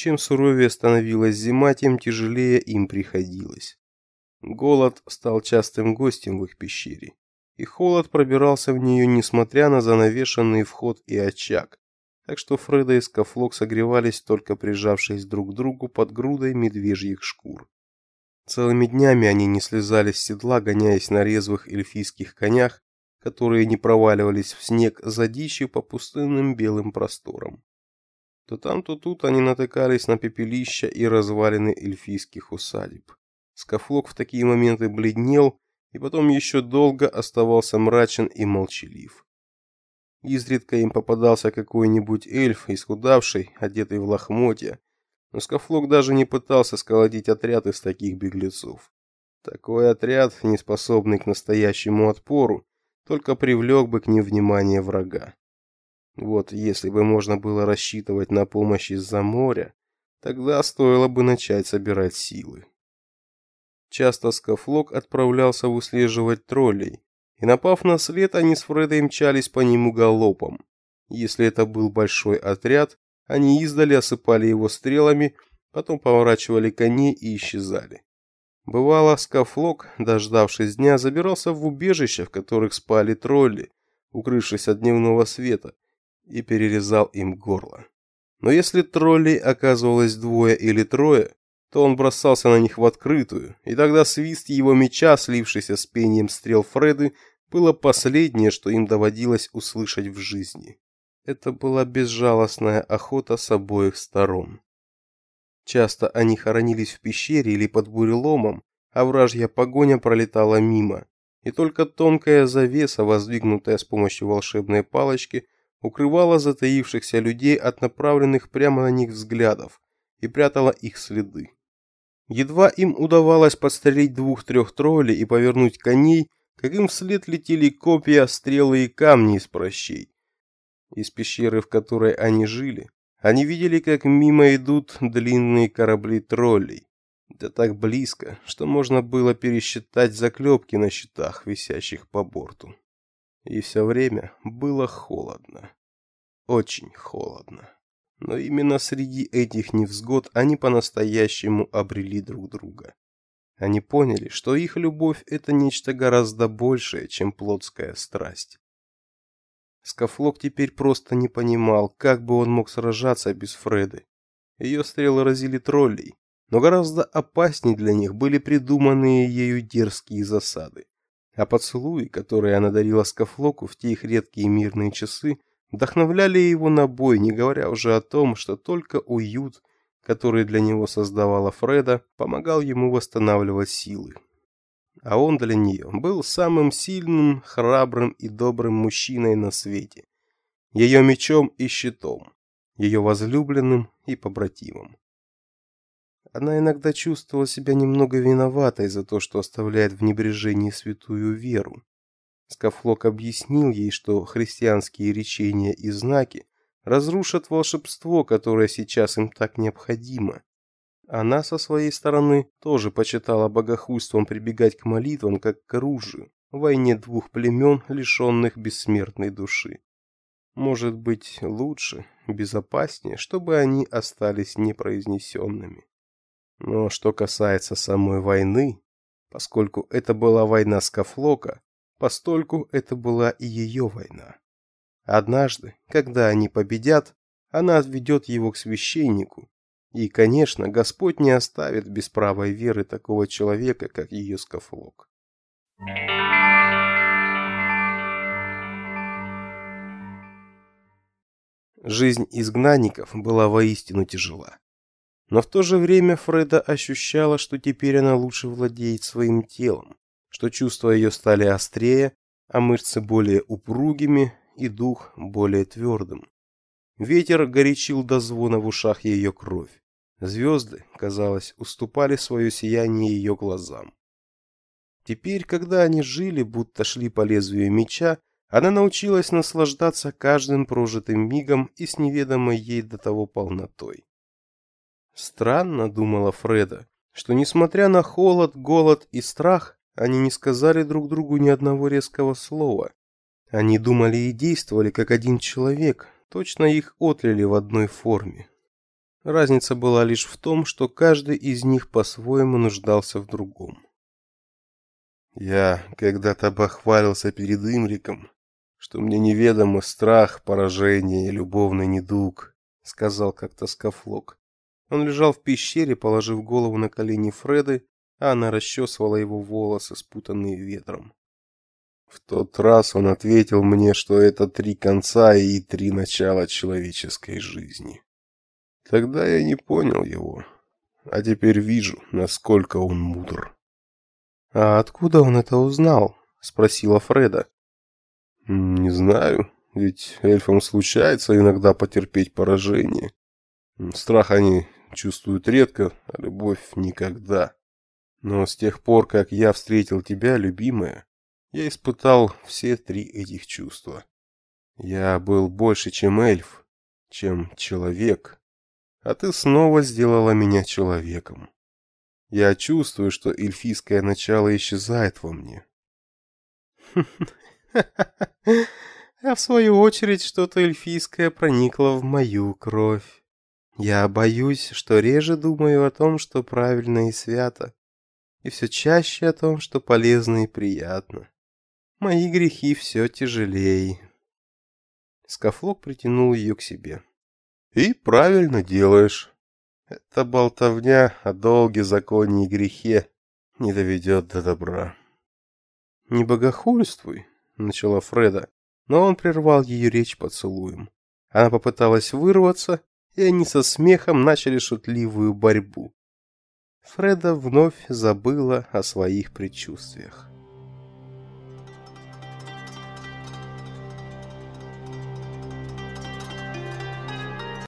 чем суровее становилась зима, тем тяжелее им приходилось. Голод стал частым гостем в их пещере, и холод пробирался в нее, несмотря на занавешенный вход и очаг, так что Фреда и Скафлок согревались только прижавшись друг к другу под грудой медвежьих шкур. Целыми днями они не слезали с седла, гоняясь на резвых эльфийских конях, которые не проваливались в снег за дичью по пустынным белым просторам. То там, то тут они натыкались на пепелища и развалины эльфийских усадеб. Скафлок в такие моменты бледнел и потом еще долго оставался мрачен и молчалив. Изредка им попадался какой-нибудь эльф, исхудавший, одетый в лохмотья, но Скафлок даже не пытался сколотить отряд из таких беглецов. Такой отряд, не способный к настоящему отпору, только привлек бы к ним внимание врага. Вот если бы можно было рассчитывать на помощь из-за моря, тогда стоило бы начать собирать силы. Часто Скафлок отправлялся выслеживать троллей, и напав на след, они с Фредой мчались по нему галопом. Если это был большой отряд, они издали осыпали его стрелами, потом поворачивали коней и исчезали. Бывало, Скафлок, дождавшись дня, забирался в убежища, в которых спали тролли, укрывшись от дневного света, и перерезал им горло. Но если троллей оказывалось двое или трое, то он бросался на них в открытую, и тогда свист его меча, слившийся с пением стрел Фреды, было последнее, что им доводилось услышать в жизни. Это была безжалостная охота с обоих сторон. Часто они хоронились в пещере или под буреломом, а вражья погоня пролетала мимо, и только тонкая завеса, воздвигнутая с помощью волшебной палочки, укрывала затаившихся людей от направленных прямо на них взглядов и прятала их следы. Едва им удавалось подстрелить двух-трех троллей и повернуть коней, как им вслед летели копья, стрелы и камни из прощей. Из пещеры, в которой они жили, они видели, как мимо идут длинные корабли троллей. Да так близко, что можно было пересчитать заклепки на щитах, висящих по борту. И все время было холодно. Очень холодно. Но именно среди этих невзгод они по-настоящему обрели друг друга. Они поняли, что их любовь это нечто гораздо большее, чем плотская страсть. Скафлок теперь просто не понимал, как бы он мог сражаться без Фреды. Ее стрелы разили троллей, но гораздо опаснее для них были придуманные ею дерзкие засады. А поцелуи, которые она дарила Скафлоку в те их редкие мирные часы, вдохновляли его на бой, не говоря уже о том, что только уют, который для него создавала Фреда, помогал ему восстанавливать силы. А он для нее был самым сильным, храбрым и добрым мужчиной на свете. Ее мечом и щитом, ее возлюбленным и побратимом. Она иногда чувствовала себя немного виноватой за то, что оставляет в небрежении святую веру. Скафлок объяснил ей, что христианские речения и знаки разрушат волшебство, которое сейчас им так необходимо. Она со своей стороны тоже почитала богохульством прибегать к молитвам как к оружию в войне двух племен, лишенных бессмертной души. Может быть, лучше, безопаснее, чтобы они остались непроизнесенными. Но что касается самой войны, поскольку это была война Скафлока, постольку это была и ее война. Однажды, когда они победят, она отведет его к священнику, и, конечно, Господь не оставит без правой веры такого человека, как ее Скафлок. Жизнь изгнанников была воистину тяжела. Но в то же время Фреда ощущала, что теперь она лучше владеет своим телом, что чувства ее стали острее, а мышцы более упругими и дух более твердым. Ветер горячил до звона в ушах ее кровь. Звезды, казалось, уступали свое сияние ее глазам. Теперь, когда они жили, будто шли по лезвию меча, она научилась наслаждаться каждым прожитым мигом и с неведомой ей до того полнотой. Странно, думала Фреда, что несмотря на холод, голод и страх, они не сказали друг другу ни одного резкого слова. Они думали и действовали как один человек, точно их отлили в одной форме. Разница была лишь в том, что каждый из них по-своему нуждался в другом. Я когда-то бахвалился перед Имриком, что мне неведомо страх, поражение и любовный недуг, сказал как-то Скафлок. Он лежал в пещере, положив голову на колени Фреды, а она расчесывала его волосы, спутанные ветром. В тот раз он ответил мне, что это три конца и три начала человеческой жизни. Тогда я не понял его, а теперь вижу, насколько он мудр. А откуда он это узнал? спросила Фреда. Не знаю, ведь эльфам случается иногда потерпеть поражение. Страх они чувствуют редко, а любовь никогда. Но с тех пор, как я встретил тебя, любимая, я испытал все три этих чувства. Я был больше, чем эльф, чем человек, а ты снова сделала меня человеком. Я чувствую, что эльфийское начало исчезает во мне. А в свою очередь что-то эльфийское проникло в мою кровь. Я боюсь, что реже думаю о том, что правильно и свято, и все чаще о том, что полезно и приятно. Мои грехи все тяжелее. Скафлок притянул ее к себе. И правильно делаешь. Эта болтовня о долге, законе и грехе не доведет до добра. Не богохульствуй, начала Фреда, но он прервал ее речь поцелуем. Она попыталась вырваться, и они со смехом начали шутливую борьбу. Фреда вновь забыла о своих предчувствиях.